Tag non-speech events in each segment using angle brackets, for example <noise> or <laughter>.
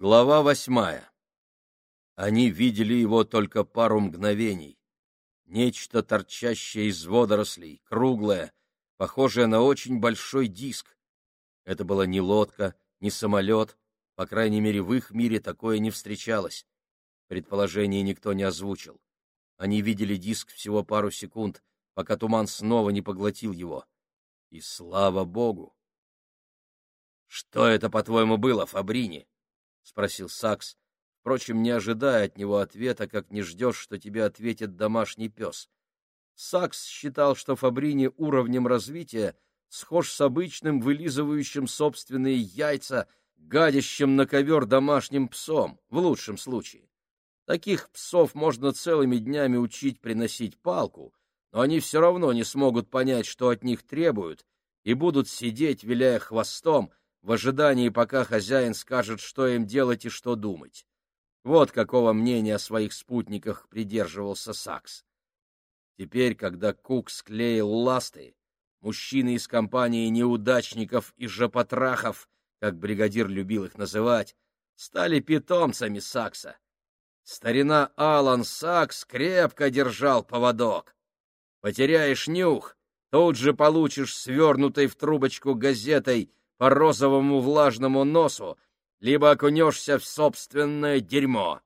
Глава восьмая. Они видели его только пару мгновений. Нечто, торчащее из водорослей, круглое, похожее на очень большой диск. Это была не лодка, не самолет, по крайней мере, в их мире такое не встречалось. Предположение никто не озвучил. Они видели диск всего пару секунд, пока туман снова не поглотил его. И слава богу! — Что это, по-твоему, было, Фабрини? — спросил Сакс, впрочем, не ожидая от него ответа, как не ждешь, что тебе ответит домашний пес. Сакс считал, что Фабрини уровнем развития схож с обычным вылизывающим собственные яйца, гадящим на ковер домашним псом, в лучшем случае. Таких псов можно целыми днями учить приносить палку, но они все равно не смогут понять, что от них требуют, и будут сидеть, виляя хвостом, в ожидании, пока хозяин скажет, что им делать и что думать. Вот какого мнения о своих спутниках придерживался Сакс. Теперь, когда Кук склеил ласты, мужчины из компании неудачников и жопотрахов, как бригадир любил их называть, стали питомцами Сакса. Старина Алан Сакс крепко держал поводок. Потеряешь нюх, тут же получишь свернутой в трубочку газетой по розовому влажному носу, либо окунешься в собственное дерьмо.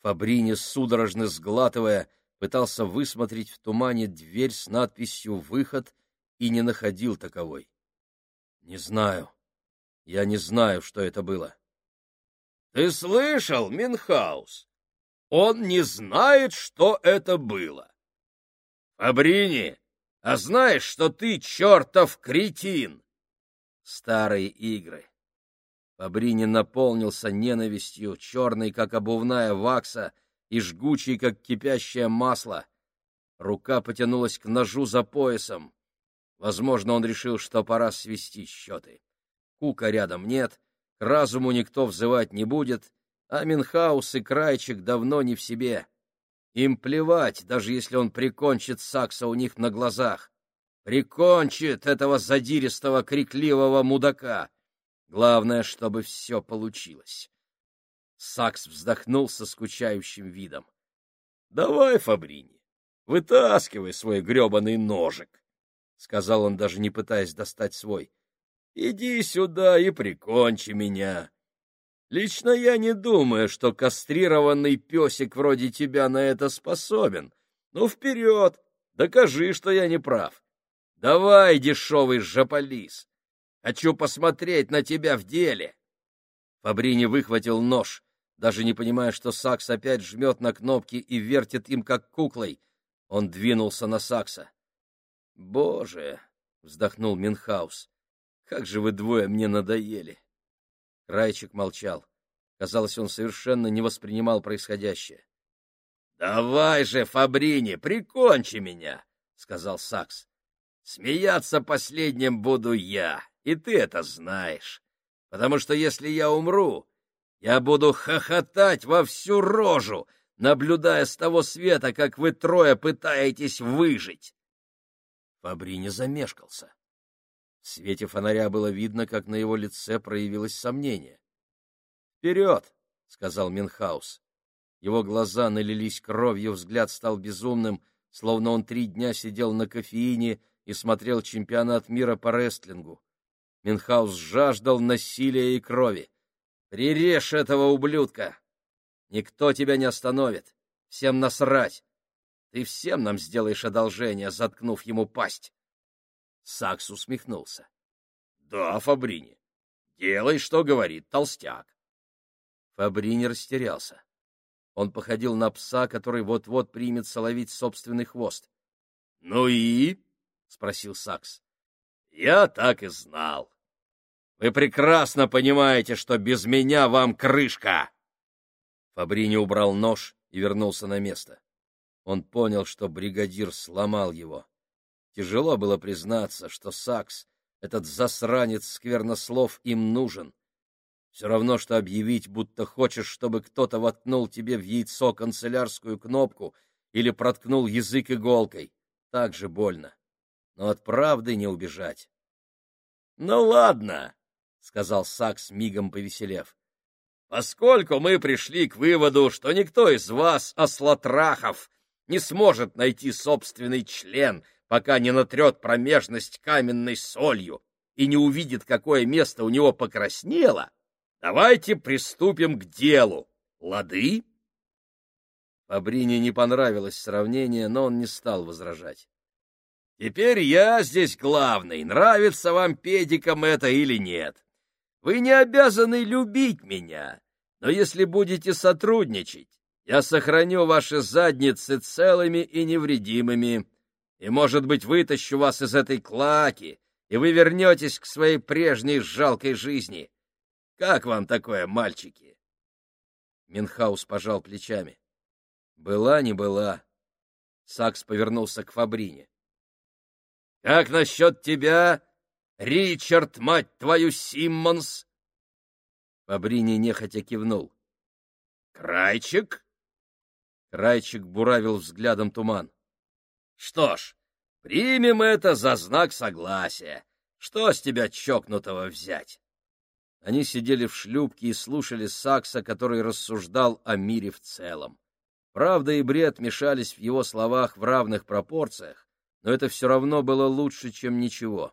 Фабрини, судорожно сглатывая, пытался высмотреть в тумане дверь с надписью «Выход» и не находил таковой. Не знаю. Я не знаю, что это было. — Ты слышал, Минхаус? Он не знает, что это было. — Фабрини, а знаешь, что ты чертов кретин? Старые игры. Фабрини наполнился ненавистью, черной, как обувная вакса, и жгучей, как кипящее масло. Рука потянулась к ножу за поясом. Возможно, он решил, что пора свести счеты. Кука рядом нет, к разуму никто взывать не будет, а Минхаус и Крайчик давно не в себе. Им плевать, даже если он прикончит Сакса у них на глазах. Прикончит этого задиристого, крикливого мудака. Главное, чтобы все получилось. Сакс вздохнул со скучающим видом. — Давай, Фабрини, вытаскивай свой гребаный ножик, — сказал он, даже не пытаясь достать свой. — Иди сюда и прикончи меня. Лично я не думаю, что кастрированный песик вроде тебя на это способен. Ну, вперед, докажи, что я не прав. Давай, дешевый жополис! Хочу посмотреть на тебя в деле!» Фабрини выхватил нож, даже не понимая, что Сакс опять жмет на кнопки и вертит им, как куклой. Он двинулся на Сакса. «Боже!» — вздохнул Минхаус. «Как же вы двое мне надоели!» Крайчик молчал. Казалось, он совершенно не воспринимал происходящее. «Давай же, Фабрини, прикончи меня!» — сказал Сакс. Смеяться последним буду я, и ты это знаешь. Потому что если я умру, я буду хохотать во всю рожу, наблюдая с того света, как вы трое пытаетесь выжить. Фабрини замешкался. В свете фонаря было видно, как на его лице проявилось сомнение. «Вперед!» — сказал Минхаус. Его глаза налились кровью, взгляд стал безумным, словно он три дня сидел на кофеине и смотрел чемпионат мира по рестлингу. Минхаус жаждал насилия и крови. «Прирежь этого ублюдка! Никто тебя не остановит. Всем насрать. Ты всем нам сделаешь одолжение, заткнув ему пасть». Сакс усмехнулся. «Да, Фабрини, делай, что говорит толстяк». Фабрини растерялся. Он походил на пса, который вот-вот примется ловить собственный хвост. «Ну и?» — спросил Сакс. — Я так и знал. Вы прекрасно понимаете, что без меня вам крышка. Фабрини убрал нож и вернулся на место. Он понял, что бригадир сломал его. Тяжело было признаться, что Сакс, этот засранец сквернослов, им нужен. Все равно, что объявить, будто хочешь, чтобы кто-то воткнул тебе в яйцо канцелярскую кнопку или проткнул язык иголкой. Так же больно но от правды не убежать. — Ну ладно, — сказал Сакс, мигом повеселев. поскольку мы пришли к выводу, что никто из вас, ослотрахов, не сможет найти собственный член, пока не натрет промежность каменной солью и не увидит, какое место у него покраснело, давайте приступим к делу. Лады? Фабрине не понравилось сравнение, но он не стал возражать. Теперь я здесь главный, нравится вам педикам это или нет. Вы не обязаны любить меня, но если будете сотрудничать, я сохраню ваши задницы целыми и невредимыми, и, может быть, вытащу вас из этой клаки, и вы вернетесь к своей прежней жалкой жизни. Как вам такое, мальчики? Минхаус пожал плечами. Была не была. Сакс повернулся к Фабрине. Как насчет тебя, Ричард, мать твою, Симмонс? Фабрини нехотя кивнул. Крайчик? Крайчик буравил взглядом туман. Что ж, примем это за знак согласия. Что с тебя чокнутого взять? Они сидели в шлюпке и слушали Сакса, который рассуждал о мире в целом. Правда и бред мешались в его словах в равных пропорциях, но это все равно было лучше, чем ничего.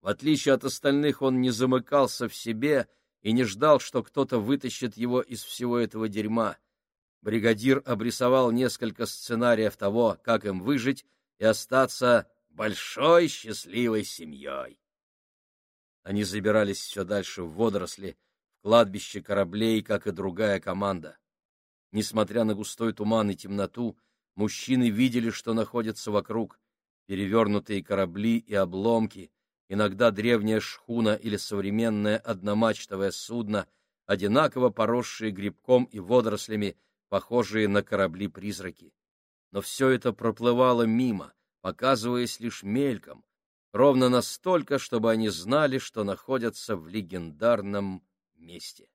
В отличие от остальных, он не замыкался в себе и не ждал, что кто-то вытащит его из всего этого дерьма. Бригадир обрисовал несколько сценариев того, как им выжить и остаться большой счастливой семьей. Они забирались все дальше в водоросли, в кладбище кораблей, как и другая команда. Несмотря на густой туман и темноту, мужчины видели, что находится вокруг. Перевернутые корабли и обломки, иногда древняя шхуна или современное одномачтовое судно, одинаково поросшие грибком и водорослями, похожие на корабли-призраки. Но все это проплывало мимо, показываясь лишь мельком, ровно настолько, чтобы они знали, что находятся в легендарном месте.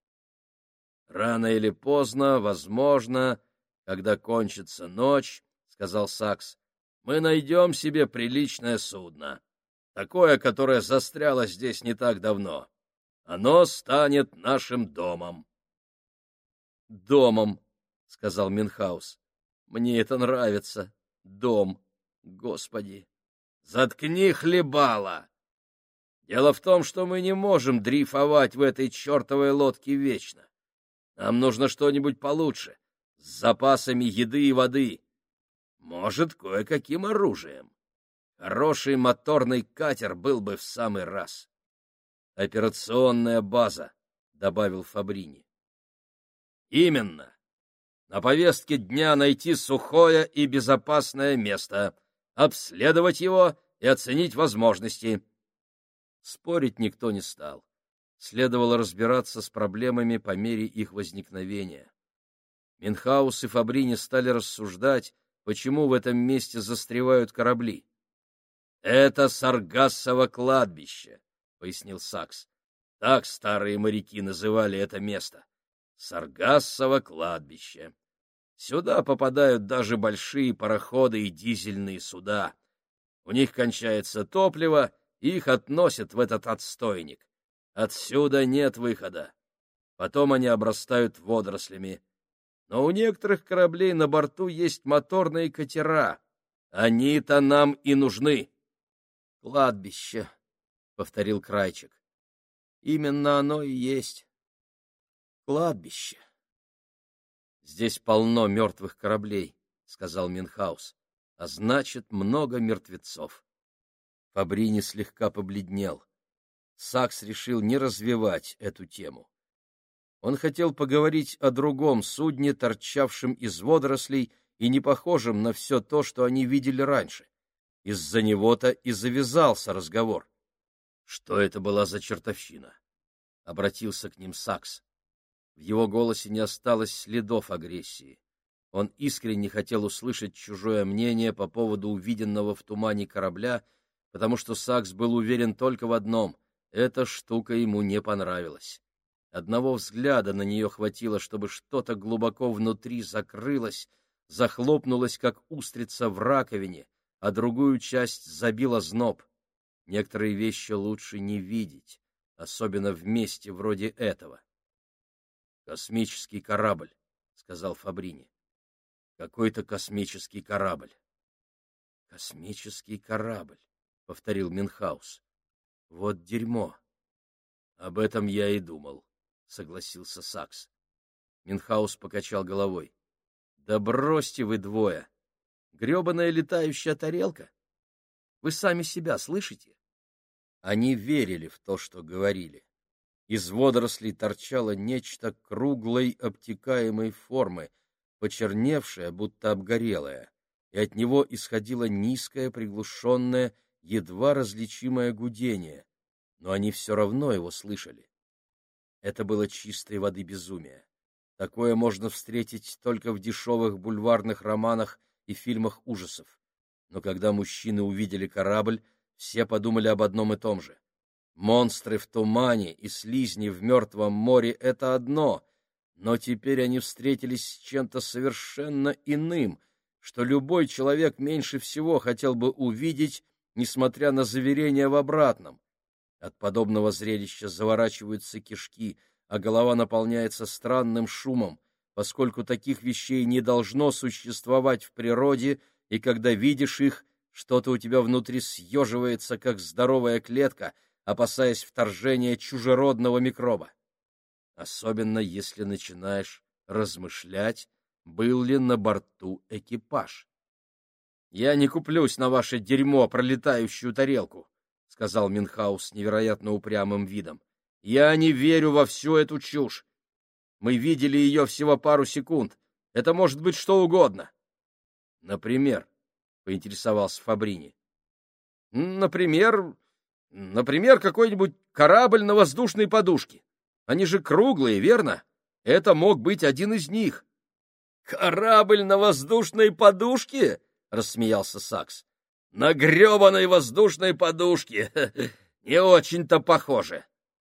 Рано или поздно, возможно, когда кончится ночь, — сказал Сакс, — мы найдем себе приличное судно, такое, которое застряло здесь не так давно. Оно станет нашим домом. — Домом, — сказал Минхаус. — Мне это нравится. Дом. Господи. — Заткни хлебала! Дело в том, что мы не можем дрейфовать в этой чертовой лодке вечно. Нам нужно что-нибудь получше, с запасами еды и воды. Может, кое-каким оружием. Хороший моторный катер был бы в самый раз. Операционная база, — добавил Фабрини. Именно. На повестке дня найти сухое и безопасное место, обследовать его и оценить возможности. Спорить никто не стал следовало разбираться с проблемами по мере их возникновения. Минхаус и Фабрини стали рассуждать, почему в этом месте застревают корабли. — Это Саргассово кладбище, — пояснил Сакс. — Так старые моряки называли это место. Саргассово кладбище. Сюда попадают даже большие пароходы и дизельные суда. У них кончается топливо, и их относят в этот отстойник. Отсюда нет выхода. Потом они обрастают водорослями. Но у некоторых кораблей на борту есть моторные катера. Они-то нам и нужны. — Кладбище, — повторил Крайчик. — Именно оно и есть. Кладбище. — Здесь полно мертвых кораблей, — сказал Минхаус. — А значит, много мертвецов. Фабрини слегка побледнел. Сакс решил не развивать эту тему. Он хотел поговорить о другом судне, торчавшем из водорослей и не похожем на все то, что они видели раньше. Из-за него-то и завязался разговор. Что это была за чертовщина? Обратился к ним Сакс. В его голосе не осталось следов агрессии. Он искренне хотел услышать чужое мнение по поводу увиденного в тумане корабля, потому что Сакс был уверен только в одном эта штука ему не понравилась. Одного взгляда на нее хватило, чтобы что-то глубоко внутри закрылось, захлопнулось, как устрица в раковине, а другую часть забила зноб. Некоторые вещи лучше не видеть, особенно в месте вроде этого. — Космический корабль, сказал Фабрини. Какой-то космический корабль. Космический корабль, повторил Минхаус. Вот дерьмо. Об этом я и думал, согласился Сакс. Минхаус покачал головой. Да бросьте вы двое. Гребаная летающая тарелка. Вы сами себя слышите? Они верили в то, что говорили. Из водорослей торчало нечто круглой обтекаемой формы, почерневшее, будто обгорелое, и от него исходило низкое, приглушенное, едва различимое гудение, но они все равно его слышали. Это было чистой воды безумие. Такое можно встретить только в дешевых бульварных романах и фильмах ужасов. Но когда мужчины увидели корабль, все подумали об одном и том же. Монстры в тумане и слизни в мертвом море — это одно, но теперь они встретились с чем-то совершенно иным, что любой человек меньше всего хотел бы увидеть, несмотря на заверения в обратном. От подобного зрелища заворачиваются кишки, а голова наполняется странным шумом, поскольку таких вещей не должно существовать в природе, и когда видишь их, что-то у тебя внутри съеживается, как здоровая клетка, опасаясь вторжения чужеродного микроба. Особенно если начинаешь размышлять, был ли на борту экипаж. — Я не куплюсь на ваше дерьмо, пролетающую тарелку, — сказал Минхаус с невероятно упрямым видом. — Я не верю во всю эту чушь. Мы видели ее всего пару секунд. Это может быть что угодно. — Например, — поинтересовался Фабрини. — Например, например, какой-нибудь корабль на воздушной подушке. Они же круглые, верно? Это мог быть один из них. — Корабль на воздушной подушке? — рассмеялся Сакс. — На гребаной воздушной подушке. <laughs> Не очень-то похоже.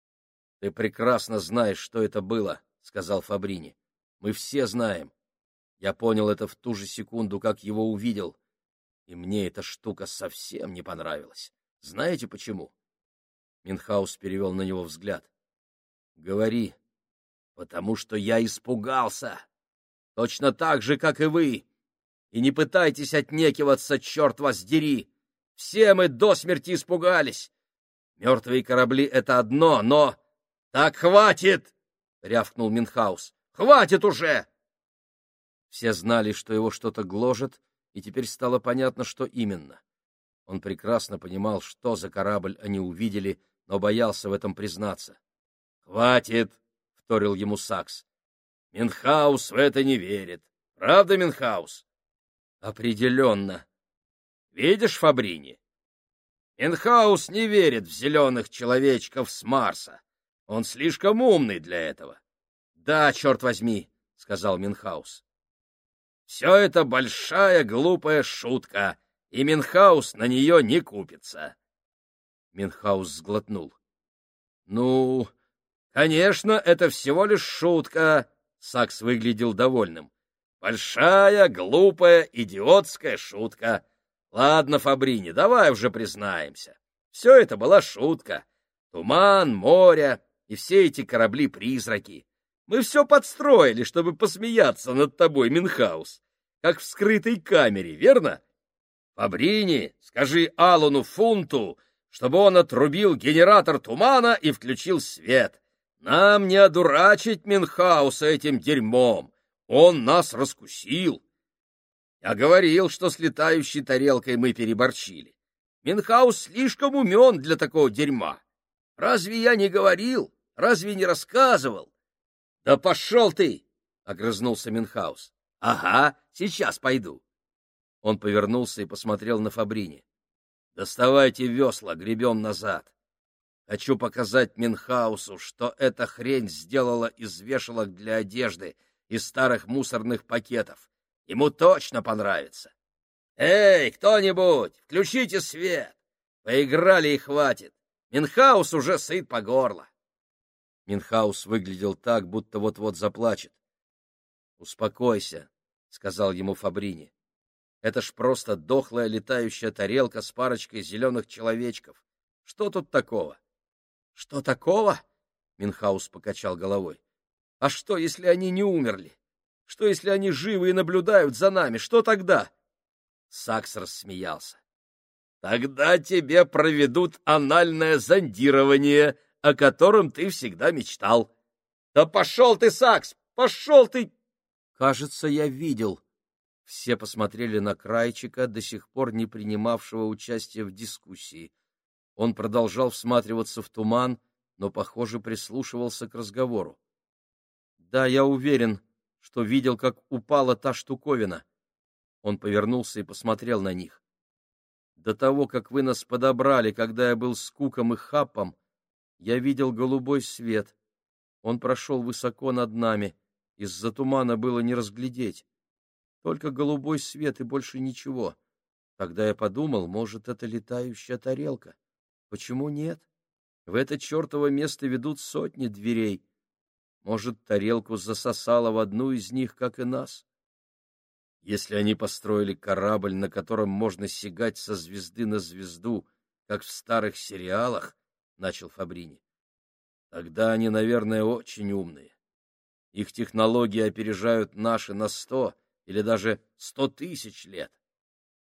— Ты прекрасно знаешь, что это было, — сказал Фабрини. — Мы все знаем. Я понял это в ту же секунду, как его увидел. И мне эта штука совсем не понравилась. Знаете почему? Минхаус перевел на него взгляд. — Говори. — Потому что я испугался. Точно так же, как и вы. И не пытайтесь отнекиваться, черт вас дери. Все мы до смерти испугались. Мертвые корабли — это одно, но... — Так хватит! — рявкнул Минхаус. — Хватит уже! Все знали, что его что-то гложет, и теперь стало понятно, что именно. Он прекрасно понимал, что за корабль они увидели, но боялся в этом признаться. — Хватит! — вторил ему Сакс. — Минхаус в это не верит. Правда, Минхаус? — Определенно. — Видишь, Фабрини? Минхаус не верит в зеленых человечков с Марса. Он слишком умный для этого. — Да, черт возьми, — сказал Минхаус. Все это большая глупая шутка, и Минхаус на нее не купится. Минхаус сглотнул. — Ну, конечно, это всего лишь шутка, — Сакс выглядел довольным. — Большая, глупая, идиотская шутка. Ладно, Фабрини, давай уже признаемся. Все это была шутка. Туман, море и все эти корабли-призраки. Мы все подстроили, чтобы посмеяться над тобой, Минхаус, как в скрытой камере, верно? Фабрини, скажи Аллану Фунту, чтобы он отрубил генератор тумана и включил свет. Нам не одурачить Минхауса этим дерьмом. Он нас раскусил. Я говорил, что с летающей тарелкой мы переборчили. Минхаус слишком умен для такого дерьма. Разве я не говорил? Разве не рассказывал? — Да пошел ты! — огрызнулся Минхаус. — Ага, сейчас пойду. Он повернулся и посмотрел на Фабрини. — Доставайте весла, гребем назад. Хочу показать Минхаусу, что эта хрень сделала из вешалок для одежды и старых мусорных пакетов. Ему точно понравится. Эй, кто-нибудь, включите свет! Поиграли и хватит. Минхаус уже сыт по горло. Минхаус выглядел так, будто вот-вот заплачет. — Успокойся, — сказал ему Фабрини. — Это ж просто дохлая летающая тарелка с парочкой зеленых человечков. Что тут такого? — Что такого? — Минхаус покачал головой. — А что, если они не умерли? Что, если они живы и наблюдают за нами? Что тогда? Сакс рассмеялся. Тогда тебе проведут анальное зондирование, о котором ты всегда мечтал. Да пошел ты, Сакс, пошел ты! Кажется, я видел. Все посмотрели на Крайчика, до сих пор не принимавшего участия в дискуссии. Он продолжал всматриваться в туман, но, похоже, прислушивался к разговору. Да, я уверен, что видел, как упала та штуковина. Он повернулся и посмотрел на них. До того, как вы нас подобрали, когда я был с Куком и Хаппом, я видел голубой свет. Он прошел высоко над нами. Из-за тумана было не разглядеть. Только голубой свет и больше ничего. Тогда я подумал, может, это летающая тарелка. Почему нет? В это чертово место ведут сотни дверей. Может, тарелку засосало в одну из них, как и нас? Если они построили корабль, на котором можно сигать со звезды на звезду, как в старых сериалах, — начал Фабрини, — тогда они, наверное, очень умные. Их технологии опережают наши на сто или даже сто тысяч лет.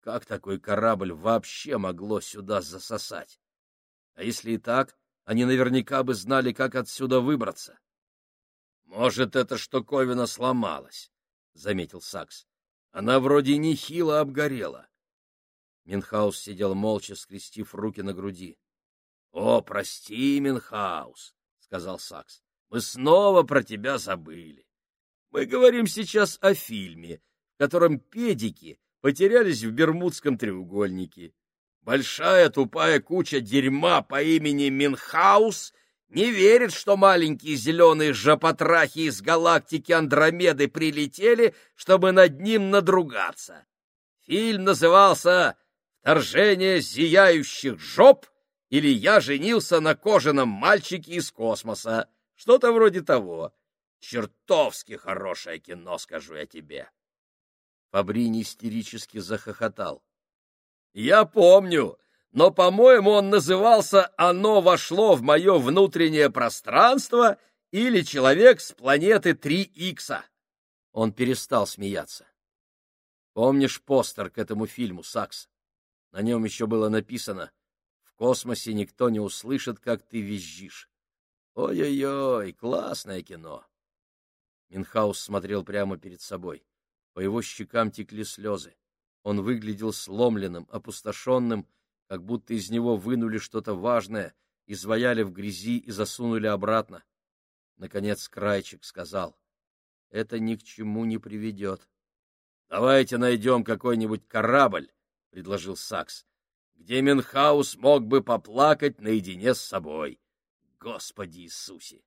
Как такой корабль вообще могло сюда засосать? А если и так, они наверняка бы знали, как отсюда выбраться. — Может, эта штуковина сломалась, — заметил Сакс. — Она вроде нехило обгорела. Минхаус сидел молча, скрестив руки на груди. — О, прости, Минхаус, — сказал Сакс. — Мы снова про тебя забыли. Мы говорим сейчас о фильме, в котором педики потерялись в Бермудском треугольнике большая тупая куча дерьма по имени Минхаус не верит, что маленькие зеленые жопотрахи из галактики Андромеды прилетели, чтобы над ним надругаться. Фильм назывался «Вторжение зияющих жоп» или «Я женился на кожаном мальчике из космоса». Что-то вроде того. Чертовски хорошее кино, скажу я тебе. Фабрини истерически захохотал. Я помню, но, по-моему, он назывался «Оно вошло в мое внутреннее пространство» или «Человек с планеты 3Х». Он перестал смеяться. Помнишь постер к этому фильму, Сакс? На нем еще было написано «В космосе никто не услышит, как ты визжишь». Ой-ой-ой, классное кино. Минхаус смотрел прямо перед собой. По его щекам текли слезы. Он выглядел сломленным, опустошенным, как будто из него вынули что-то важное, изваяли в грязи и засунули обратно. Наконец Крайчик сказал, — это ни к чему не приведет. — Давайте найдем какой-нибудь корабль, — предложил Сакс, — где Менхаус мог бы поплакать наедине с собой. Господи Иисусе!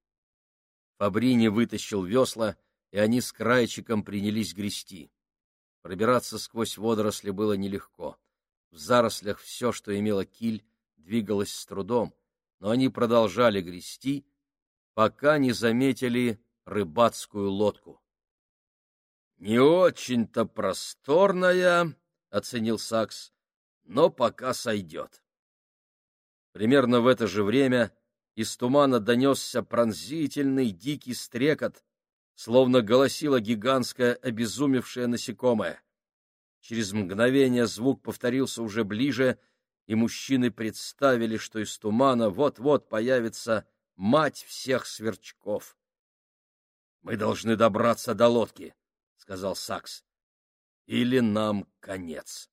Фабрини вытащил весла, и они с Крайчиком принялись грести. Пробираться сквозь водоросли было нелегко. В зарослях все, что имело киль, двигалось с трудом, но они продолжали грести, пока не заметили рыбацкую лодку. «Не очень-то просторная», — оценил Сакс, — «но пока сойдет». Примерно в это же время из тумана донесся пронзительный дикий стрекот, словно голосило гигантское обезумевшее насекомое. Через мгновение звук повторился уже ближе, и мужчины представили, что из тумана вот-вот появится мать всех сверчков. — Мы должны добраться до лодки, — сказал Сакс. — Или нам конец.